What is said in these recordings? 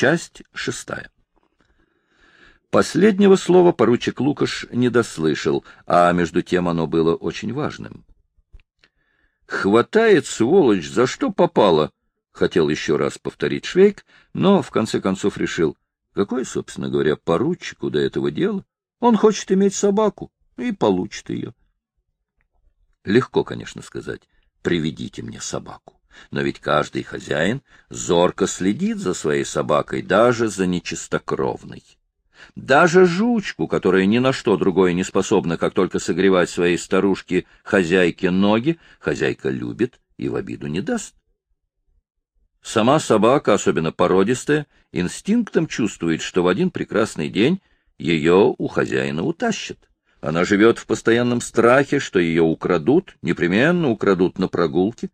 Часть шестая. Последнего слова поручик Лукаш не дослышал, а между тем оно было очень важным. «Хватает, сволочь, за что попало?» — хотел еще раз повторить Швейк, но в конце концов решил, какое, собственно говоря, поручику до этого дела? Он хочет иметь собаку и получит ее. Легко, конечно, сказать, приведите мне собаку. Но ведь каждый хозяин зорко следит за своей собакой, даже за нечистокровной. Даже жучку, которая ни на что другое не способна, как только согревать своей старушке хозяйке ноги, хозяйка любит и в обиду не даст. Сама собака, особенно породистая, инстинктом чувствует, что в один прекрасный день ее у хозяина утащат. Она живет в постоянном страхе, что ее украдут, непременно украдут на прогулке.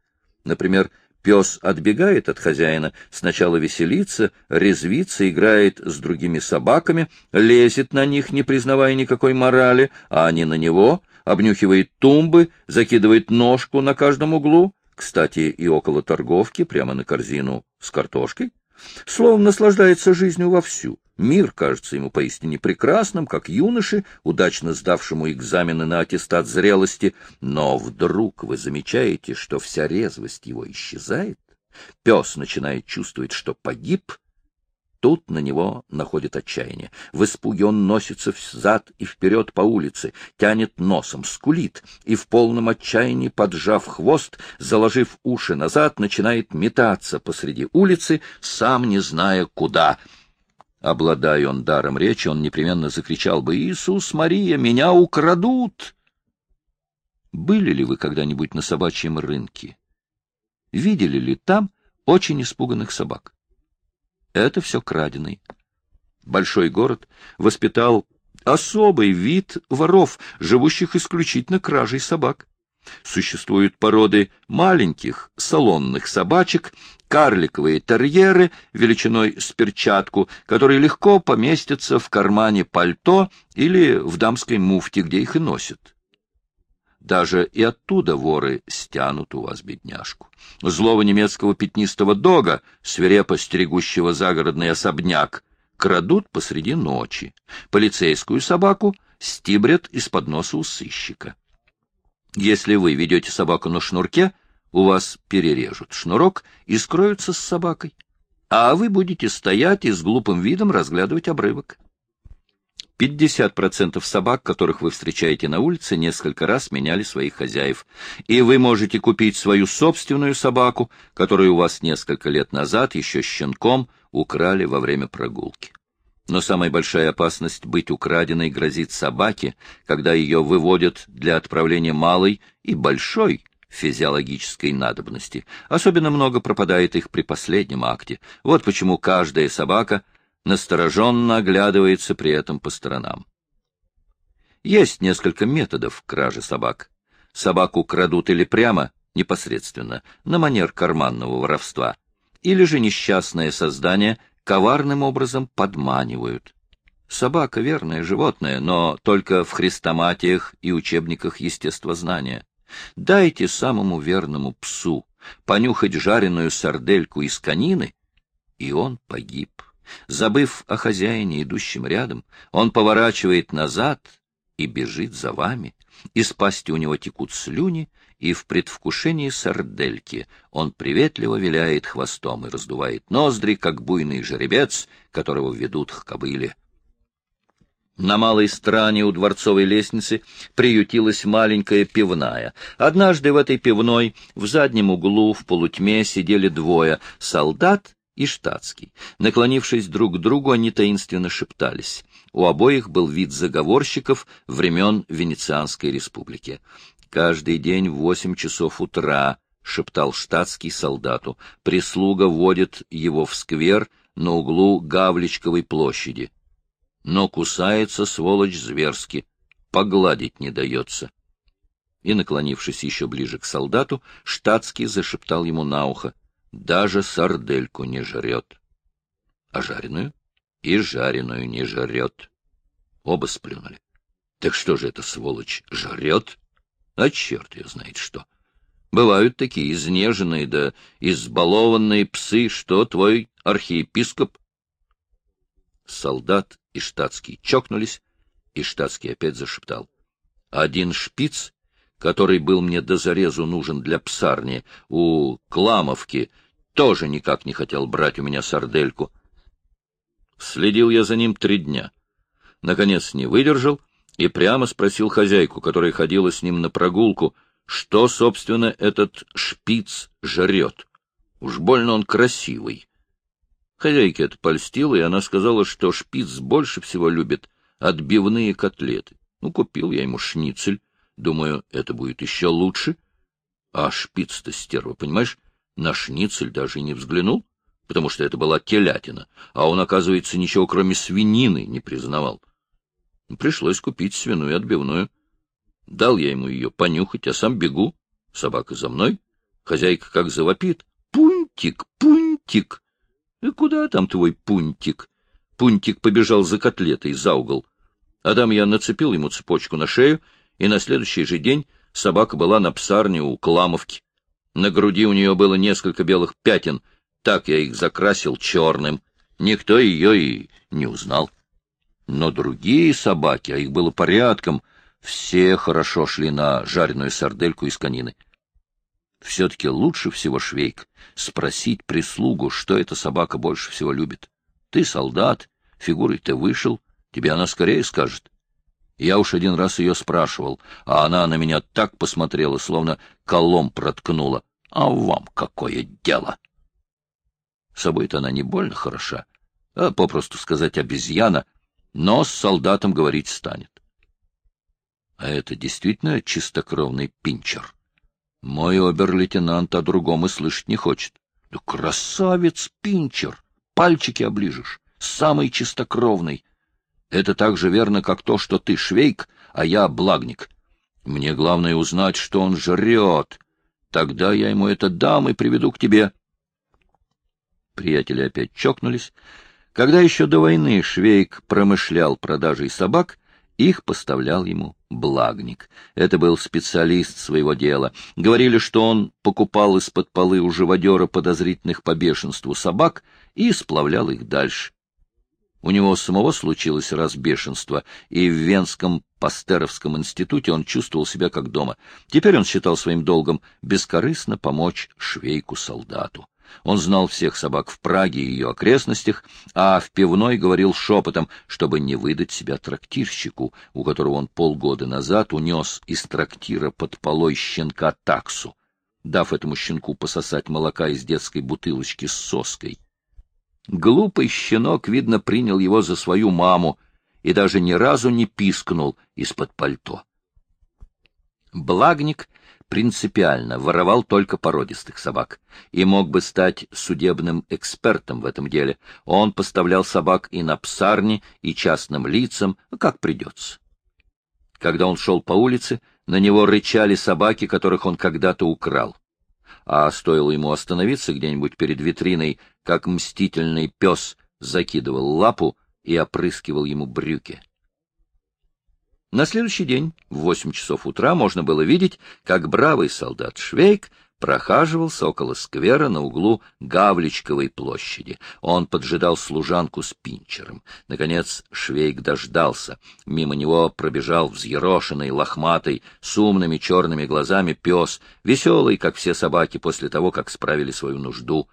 Например, Пес отбегает от хозяина, сначала веселится, резвится, играет с другими собаками, лезет на них, не признавая никакой морали, а они на него, обнюхивает тумбы, закидывает ножку на каждом углу, кстати, и около торговки, прямо на корзину с картошкой. Словом, наслаждается жизнью вовсю. Мир кажется ему поистине прекрасным, как юноше, удачно сдавшему экзамены на аттестат зрелости, но вдруг вы замечаете, что вся резвость его исчезает, пес начинает чувствовать, что погиб, Тут на него находит отчаяние. В испуге он носится взад и вперед по улице, тянет носом, скулит, и в полном отчаянии, поджав хвост, заложив уши назад, начинает метаться посреди улицы, сам не зная куда — Обладая он даром речи, он непременно закричал бы «Иисус, Мария, меня украдут!» Были ли вы когда-нибудь на собачьем рынке? Видели ли там очень испуганных собак? Это все краденый. Большой город воспитал особый вид воров, живущих исключительно кражей собак. Существуют породы маленьких салонных собачек, карликовые терьеры величиной с перчатку, которые легко поместятся в кармане пальто или в дамской муфте, где их и носят. Даже и оттуда воры стянут у вас бедняжку. Злого немецкого пятнистого дога, свирепо стерегущего загородный особняк, крадут посреди ночи. Полицейскую собаку стибрят из-под носа у сыщика. Если вы ведете собаку на шнурке, у вас перережут шнурок и скроются с собакой, а вы будете стоять и с глупым видом разглядывать обрывок. 50% собак, которых вы встречаете на улице, несколько раз меняли своих хозяев, и вы можете купить свою собственную собаку, которую у вас несколько лет назад еще щенком украли во время прогулки. Но самая большая опасность быть украденной грозит собаке, когда ее выводят для отправления малой и большой физиологической надобности. Особенно много пропадает их при последнем акте. Вот почему каждая собака настороженно оглядывается при этом по сторонам. Есть несколько методов кражи собак. Собаку крадут или прямо, непосредственно, на манер карманного воровства, или же несчастное создание коварным образом подманивают. Собака — верное животное, но только в хрестоматиях и учебниках естествознания. Дайте самому верному псу понюхать жареную сардельку из конины, и он погиб. Забыв о хозяине, идущем рядом, он поворачивает назад и бежит за вами. Из пасти у него текут слюни, и в предвкушении сардельки он приветливо виляет хвостом и раздувает ноздри, как буйный жеребец, которого ведут к кобыле. На малой стороне у дворцовой лестницы приютилась маленькая пивная. Однажды в этой пивной в заднем углу в полутьме сидели двое — солдат и штатский. Наклонившись друг к другу, они таинственно шептались. У обоих был вид заговорщиков времен Венецианской республики. Каждый день в восемь часов утра, — шептал штатский солдату, — прислуга вводит его в сквер на углу Гавличковой площади. Но кусается, сволочь, зверски, погладить не дается. И, наклонившись еще ближе к солдату, штатский зашептал ему на ухо, даже сардельку не жрет. А жареную? И жареную не жрет. Оба сплюнули. Так что же это, сволочь, жрет? А черт ее знает что. Бывают такие изнеженные да избалованные псы, что твой архиепископ Солдат и штатский чокнулись, и штатский опять зашептал. Один шпиц, который был мне до зарезу нужен для псарни, у Кламовки, тоже никак не хотел брать у меня сардельку. Следил я за ним три дня. Наконец не выдержал и прямо спросил хозяйку, которая ходила с ним на прогулку, что, собственно, этот шпиц жрет. Уж больно он красивый. Хозяйке это польстило, и она сказала, что шпиц больше всего любит отбивные котлеты. Ну, купил я ему шницель. Думаю, это будет еще лучше. А шпиц-то стерва, понимаешь, на шницель даже и не взглянул, потому что это была телятина, а он, оказывается, ничего кроме свинины не признавал. Пришлось купить свиную отбивную. Дал я ему ее понюхать, а сам бегу. Собака за мной. Хозяйка как завопит. «Пунтик, пунтик!» И куда там твой пунтик? Пунтик побежал за котлетой, за угол. А там я нацепил ему цепочку на шею, и на следующий же день собака была на псарне у Кламовки. На груди у нее было несколько белых пятен, так я их закрасил черным. Никто ее и не узнал. Но другие собаки, а их было порядком, все хорошо шли на жареную сардельку из конины. Все-таки лучше всего, Швейк, спросить прислугу, что эта собака больше всего любит. Ты солдат, фигурой ты вышел, тебе она скорее скажет. Я уж один раз ее спрашивал, а она на меня так посмотрела, словно колом проткнула. А вам какое дело? Собой-то она не больно хороша, а попросту сказать обезьяна, но с солдатом говорить станет. А это действительно чистокровный пинчер. Мой обер-лейтенант о другом и слышать не хочет. Да красавец Пинчер! Пальчики оближешь. Самый чистокровный. Это так же верно, как то, что ты швейк, а я благник. Мне главное узнать, что он жрет. Тогда я ему это дам и приведу к тебе. Приятели опять чокнулись. Когда еще до войны Швейк промышлял продажей собак, их поставлял ему Благник. Это был специалист своего дела. Говорили, что он покупал из-под полы у живодера подозрительных по бешенству собак и сплавлял их дальше. У него самого случилось раз бешенство, и в Венском Пастеровском институте он чувствовал себя как дома. Теперь он считал своим долгом бескорыстно помочь швейку-солдату. Он знал всех собак в Праге и ее окрестностях, а в пивной говорил шепотом, чтобы не выдать себя трактирщику, у которого он полгода назад унес из трактира под полой щенка таксу, дав этому щенку пососать молока из детской бутылочки с соской. Глупый щенок, видно, принял его за свою маму и даже ни разу не пискнул из-под пальто. Благник принципиально воровал только породистых собак и мог бы стать судебным экспертом в этом деле. Он поставлял собак и на псарни, и частным лицам, как придется. Когда он шел по улице, на него рычали собаки, которых он когда-то украл. А стоило ему остановиться где-нибудь перед витриной, как мстительный пес закидывал лапу и опрыскивал ему брюки. На следующий день в восемь часов утра можно было видеть, как бравый солдат Швейк прохаживался около сквера на углу Гавличковой площади. Он поджидал служанку с пинчером. Наконец Швейк дождался. Мимо него пробежал взъерошенный, лохматый, с умными черными глазами пес, веселый, как все собаки после того, как справили свою нужду.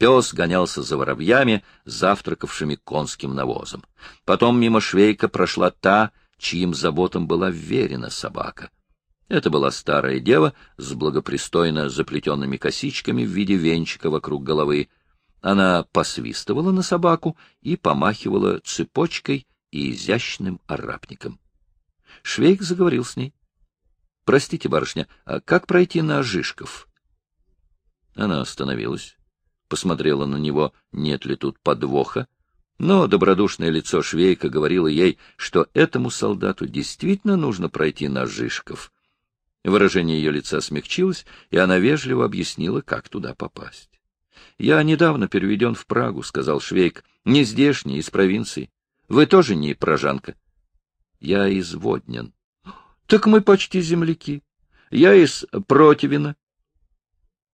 Пес гонялся за воробьями, завтракавшими конским навозом. Потом мимо Швейка прошла та, чьим заботам была верена собака. Это была старая дева с благопристойно заплетенными косичками в виде венчика вокруг головы. Она посвистывала на собаку и помахивала цепочкой и изящным арапником. Швейк заговорил с ней. — Простите, барышня, а как пройти на Жишков? Она остановилась, посмотрела на него, нет ли тут подвоха, но добродушное лицо Швейка говорило ей, что этому солдату действительно нужно пройти на Жишков. Выражение ее лица смягчилось, и она вежливо объяснила, как туда попасть. — Я недавно переведен в Прагу, — сказал Швейк, — не здешний, из провинции. Вы тоже не прожанка? — Я из Воднин. — Так мы почти земляки. Я из Противина.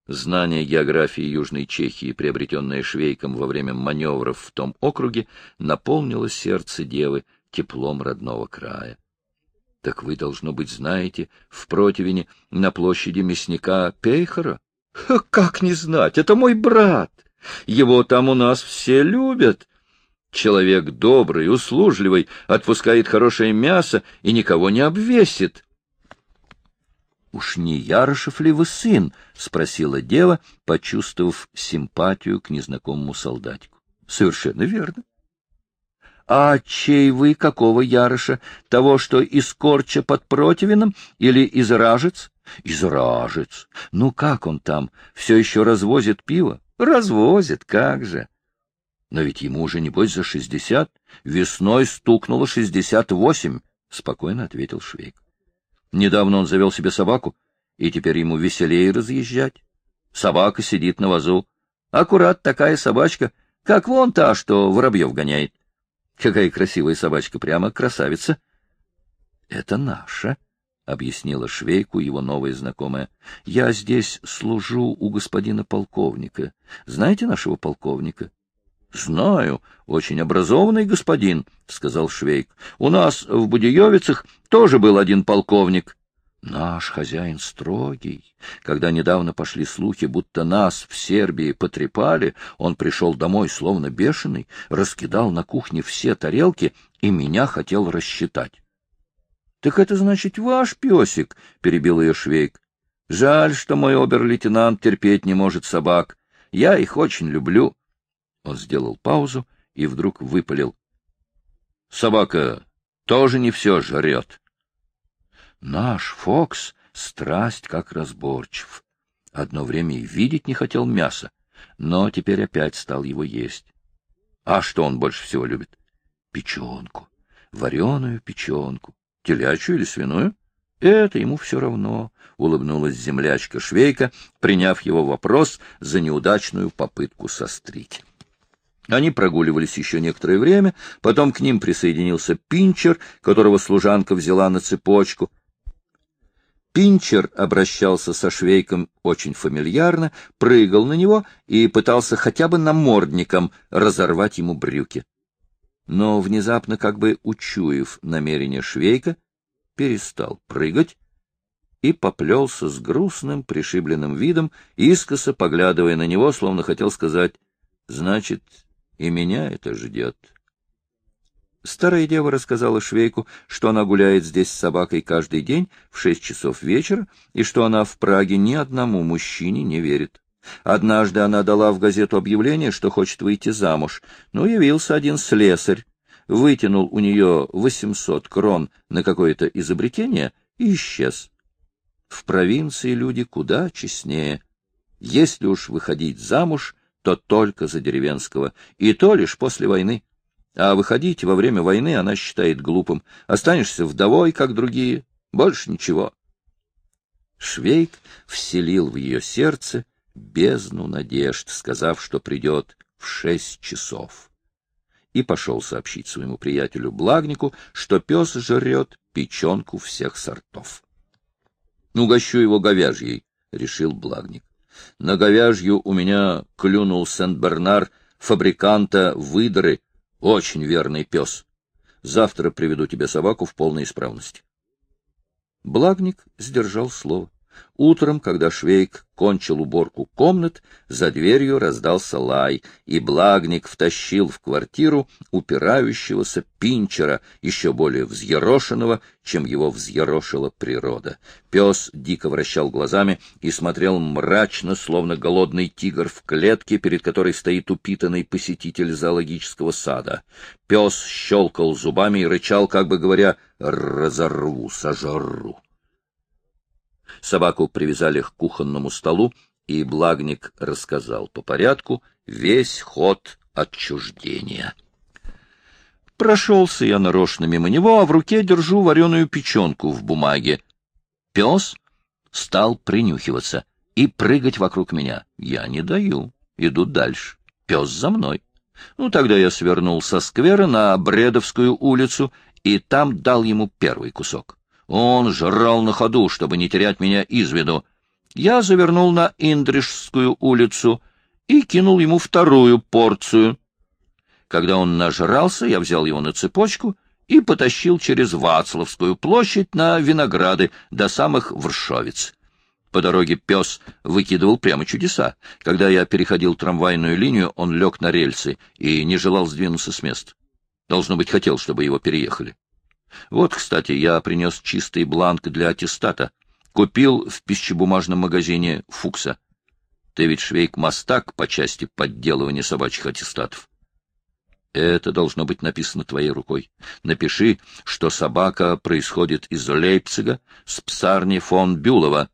Знание географии Южной Чехии, приобретенное Швейком во время маневров в том округе, наполнило сердце девы теплом родного края. Так вы, должно быть, знаете, в противне на площади мясника Пейхера? Как не знать? Это мой брат. Его там у нас все любят. Человек добрый, услужливый, отпускает хорошее мясо и никого не обвесит. — Уж не Ярошев ли вы сын? — спросила дева, почувствовав симпатию к незнакомому солдатику. — Совершенно верно. — А чей вы, какого Яроша? Того, что из Корча под Противином или из Ражец? — Из Ражец. Ну как он там? Все еще развозит пиво? — Развозит, как же. — но ведь ему уже, небось, за шестьдесят. Весной стукнуло шестьдесят восемь, — спокойно ответил Швейк. Недавно он завел себе собаку, и теперь ему веселее разъезжать. Собака сидит на вазу. Аккурат такая собачка, как вон та, что воробьев гоняет. Какая красивая собачка, прямо красавица. — Это наша, — объяснила Швейку его новая знакомая. — Я здесь служу у господина полковника. Знаете нашего полковника? — Знаю, очень образованный господин, — сказал Швейк. — У нас в Будиевицах тоже был один полковник. Наш хозяин строгий. Когда недавно пошли слухи, будто нас в Сербии потрепали, он пришел домой словно бешеный, раскидал на кухне все тарелки и меня хотел рассчитать. — Так это значит ваш песик, — перебил ее Швейк. — Жаль, что мой обер-лейтенант терпеть не может собак. Я их очень люблю. Он сделал паузу и вдруг выпалил. — Собака тоже не все жрет. Наш Фокс страсть как разборчив. Одно время и видеть не хотел мяса, но теперь опять стал его есть. А что он больше всего любит? Печенку, вареную печенку, телячью или свиную? Это ему все равно, — улыбнулась землячка Швейка, приняв его вопрос за неудачную попытку сострить. Они прогуливались еще некоторое время, потом к ним присоединился Пинчер, которого служанка взяла на цепочку. Пинчер обращался со швейком очень фамильярно, прыгал на него и пытался хотя бы намордником разорвать ему брюки. Но внезапно, как бы учуяв намерение швейка, перестал прыгать и поплелся с грустным пришибленным видом, искоса поглядывая на него, словно хотел сказать, «Значит, и меня это ждет. Старая дева рассказала Швейку, что она гуляет здесь с собакой каждый день в шесть часов вечера, и что она в Праге ни одному мужчине не верит. Однажды она дала в газету объявление, что хочет выйти замуж, но явился один слесарь, вытянул у нее восемьсот крон на какое-то изобретение и исчез. В провинции люди куда честнее. Если уж выходить замуж, то только за деревенского, и то лишь после войны. А выходить во время войны она считает глупым. Останешься вдовой, как другие, больше ничего. Швейк вселил в ее сердце бездну надежд, сказав, что придет в шесть часов. И пошел сообщить своему приятелю Благнику, что пес жрет печенку всех сортов. — Угощу его говяжьей, — решил Благник. На говяжью у меня клюнул Сент-Бернар, фабриканта выдры, очень верный пес. Завтра приведу тебе собаку в полной исправности. Благник сдержал слово. Утром, когда Швейк кончил уборку комнат, за дверью раздался лай, и Благник втащил в квартиру упирающегося пинчера, еще более взъерошенного, чем его взъерошила природа. Пес дико вращал глазами и смотрел мрачно, словно голодный тигр в клетке, перед которой стоит упитанный посетитель зоологического сада. Пес щелкал зубами и рычал, как бы говоря, «разорву, сожру». Собаку привязали к кухонному столу, и Благник рассказал по порядку весь ход отчуждения. Прошелся я нарочно мимо него, а в руке держу вареную печенку в бумаге. Пес стал принюхиваться и прыгать вокруг меня. Я не даю, иду дальше. Пес за мной. Ну, тогда я свернул со сквера на Бредовскую улицу и там дал ему первый кусок. Он жрал на ходу, чтобы не терять меня из виду. Я завернул на Индришскую улицу и кинул ему вторую порцию. Когда он нажрался, я взял его на цепочку и потащил через Вацлавскую площадь на винограды до самых Вршовиц. По дороге пес выкидывал прямо чудеса. Когда я переходил трамвайную линию, он лег на рельсы и не желал сдвинуться с места. Должно быть, хотел, чтобы его переехали. Вот, кстати, я принес чистый бланк для аттестата. Купил в пищебумажном магазине Фукса. Ты ведь швейк-мастак по части подделывания собачьих аттестатов. Это должно быть написано твоей рукой. Напиши, что собака происходит из Лейпцига с псарни фон Бюлова.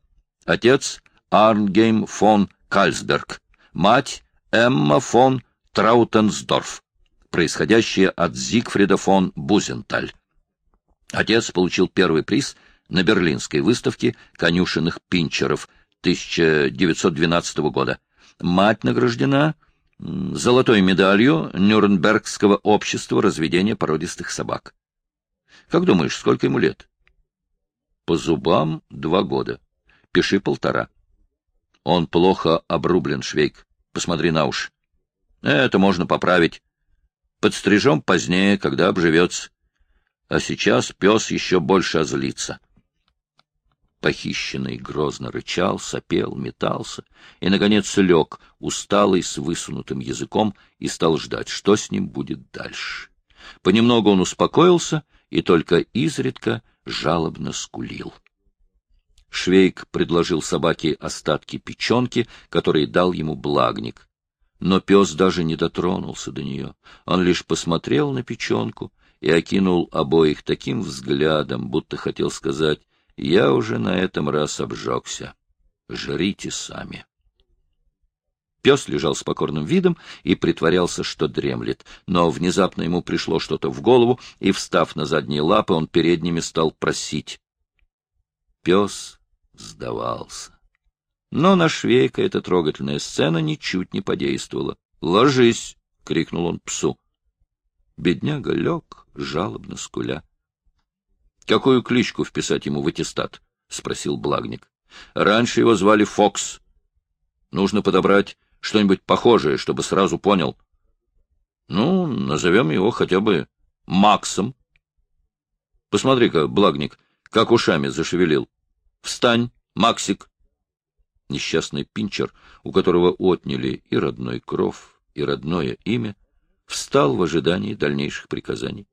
Отец — Арнгейм фон Кальсберг. Мать — Эмма фон Траутенсдорф, происходящая от Зигфрида фон Бузенталь. Отец получил первый приз на Берлинской выставке конюшенных пинчеров 1912 года. Мать награждена золотой медалью Нюрнбергского общества разведения породистых собак. Как думаешь, сколько ему лет? По зубам два года. Пиши полтора. Он плохо обрублен, Швейк. Посмотри на уши. Это можно поправить. Подстрижем позднее, когда обживется а сейчас пес еще больше озлится. Похищенный грозно рычал, сопел, метался и, наконец, лег, усталый, с высунутым языком, и стал ждать, что с ним будет дальше. Понемногу он успокоился и только изредка жалобно скулил. Швейк предложил собаке остатки печенки, которые дал ему благник. Но пес даже не дотронулся до нее. Он лишь посмотрел на печенку и окинул обоих таким взглядом, будто хотел сказать, «Я уже на этом раз обжегся. Жрите сами». Пес лежал с покорным видом и притворялся, что дремлет, но внезапно ему пришло что-то в голову, и, встав на задние лапы, он передними стал просить. Пес сдавался. Но на Швейка эта трогательная сцена ничуть не подействовала. «Ложись!» — крикнул он псу. Бедняга лег, жалобно скуля. — Какую кличку вписать ему в аттестат? — спросил Благник. — Раньше его звали Фокс. Нужно подобрать что-нибудь похожее, чтобы сразу понял. Ну, назовем его хотя бы Максом. Посмотри-ка, Благник, как ушами зашевелил. Встань, Максик. Несчастный пинчер, у которого отняли и родной кров, и родное имя, встал в ожидании дальнейших приказаний. —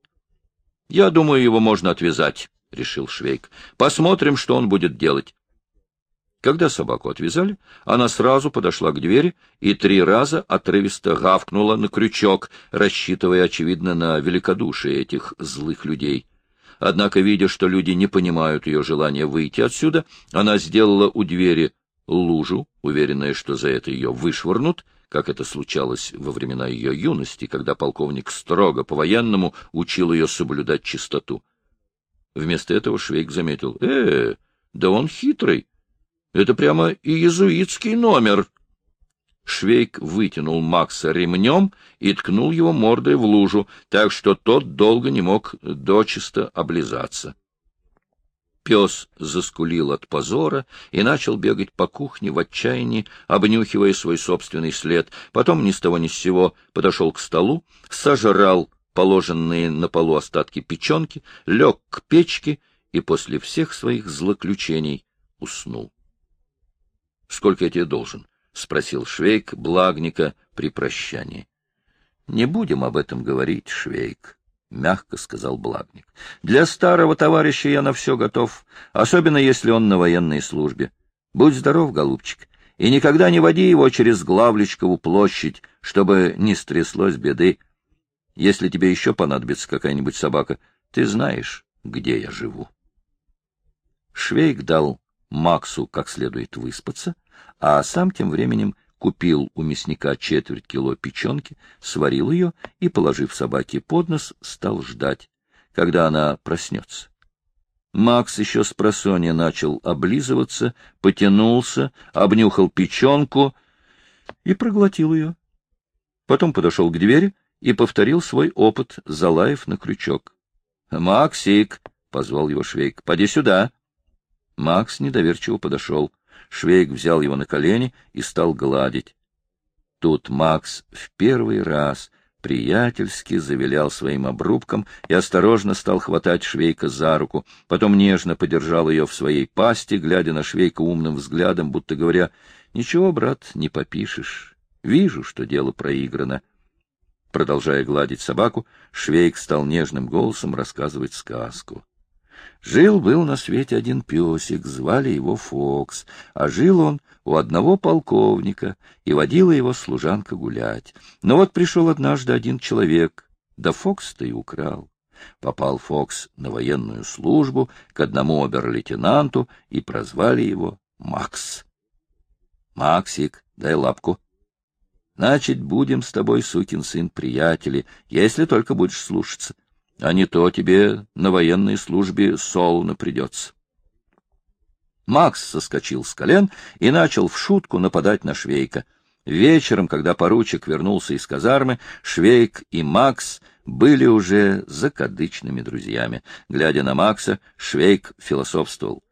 Я думаю, его можно отвязать, — решил Швейк. — Посмотрим, что он будет делать. Когда собаку отвязали, она сразу подошла к двери и три раза отрывисто гавкнула на крючок, рассчитывая, очевидно, на великодушие этих злых людей. Однако, видя, что люди не понимают ее желания выйти отсюда, она сделала у двери лужу, уверенная, что за это ее вышвырнут, как это случалось во времена ее юности, когда полковник строго по-военному учил ее соблюдать чистоту. Вместо этого Швейк заметил, «Э, да он хитрый. Это прямо иезуитский номер». Швейк вытянул Макса ремнем и ткнул его мордой в лужу, так что тот долго не мог дочисто облизаться. Пес заскулил от позора и начал бегать по кухне в отчаянии, обнюхивая свой собственный след. Потом ни с того ни с сего подошел к столу, сожрал положенные на полу остатки печенки, лег к печке и после всех своих злоключений уснул. — Сколько я тебе должен? — спросил Швейк Благника при прощании. — Не будем об этом говорить, Швейк. — мягко сказал Благник. — Для старого товарища я на все готов, особенно если он на военной службе. Будь здоров, голубчик, и никогда не води его через Главличкову площадь, чтобы не стряслось беды. Если тебе еще понадобится какая-нибудь собака, ты знаешь, где я живу. Швейк дал Максу как следует выспаться, а сам тем временем купил у мясника четверть кило печенки, сварил ее и, положив собаке под нос, стал ждать, когда она проснется. Макс еще с просонья начал облизываться, потянулся, обнюхал печенку и проглотил ее. Потом подошел к двери и повторил свой опыт, залаев на крючок. — Максик! — позвал его Швейк. — Поди сюда! Макс недоверчиво подошел. Швейк взял его на колени и стал гладить. Тут Макс в первый раз приятельски завилял своим обрубком и осторожно стал хватать Швейка за руку, потом нежно подержал ее в своей пасти, глядя на Швейка умным взглядом, будто говоря, «Ничего, брат, не попишешь. Вижу, что дело проиграно». Продолжая гладить собаку, Швейк стал нежным голосом рассказывать сказку. Жил-был на свете один песик, звали его Фокс, а жил он у одного полковника, и водила его служанка гулять. Но вот пришел однажды один человек, да Фокс-то и украл. Попал Фокс на военную службу к одному обер-лейтенанту, и прозвали его Макс. — Максик, дай лапку. — Значит, будем с тобой, сукин сын, приятели, если только будешь слушаться а не то тебе на военной службе солоно придется. Макс соскочил с колен и начал в шутку нападать на Швейка. Вечером, когда поручик вернулся из казармы, Швейк и Макс были уже закадычными друзьями. Глядя на Макса, Швейк философствовал.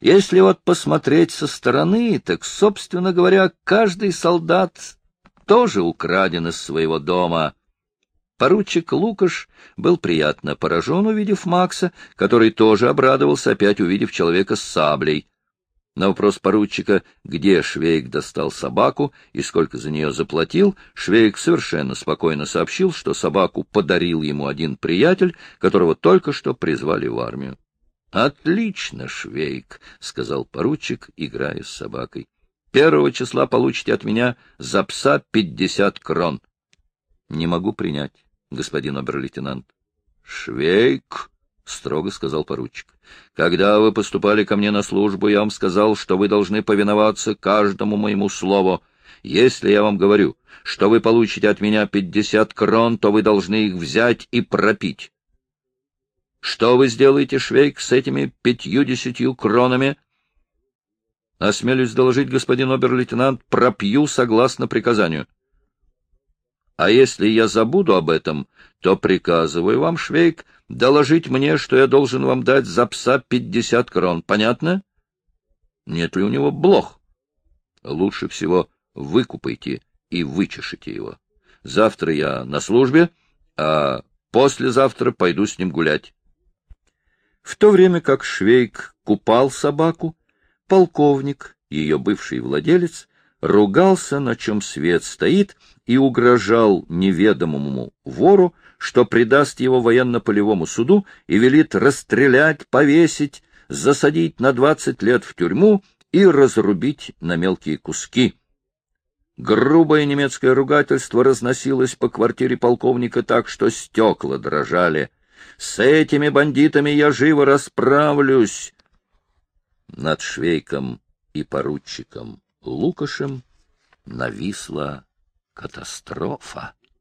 Если вот посмотреть со стороны, так, собственно говоря, каждый солдат тоже украден из своего дома. Поручик Лукаш был приятно поражен, увидев Макса, который тоже обрадовался, опять увидев человека с саблей. На вопрос поручика, где Швейк достал собаку и сколько за нее заплатил, Швейк совершенно спокойно сообщил, что собаку подарил ему один приятель, которого только что призвали в армию. — Отлично, Швейк, — сказал поручик, играя с собакой. — Первого числа получите от меня за пса пятьдесят крон. — Не могу принять господин обер-лейтенант. — Швейк, — строго сказал поручик, — когда вы поступали ко мне на службу, я вам сказал, что вы должны повиноваться каждому моему слову. Если я вам говорю, что вы получите от меня пятьдесят крон, то вы должны их взять и пропить. Что вы сделаете, Швейк, с этими пятью-десятью кронами? Осмелюсь доложить, господин обер-лейтенант, пропью согласно приказанию. А если я забуду об этом, то приказываю вам, Швейк, доложить мне, что я должен вам дать за пса пятьдесят крон. Понятно? Нет ли у него блох? Лучше всего выкупайте и вычешите его. Завтра я на службе, а послезавтра пойду с ним гулять. В то время как Швейк купал собаку, полковник, ее бывший владелец, ругался, на чем свет стоит, и угрожал неведомому вору, что предаст его военно-полевому суду и велит расстрелять, повесить, засадить на двадцать лет в тюрьму и разрубить на мелкие куски. Грубое немецкое ругательство разносилось по квартире полковника так, что стекла дрожали. «С этими бандитами я живо расправлюсь!» Над Швейком и поручиком Лукашем нависла катастрофа.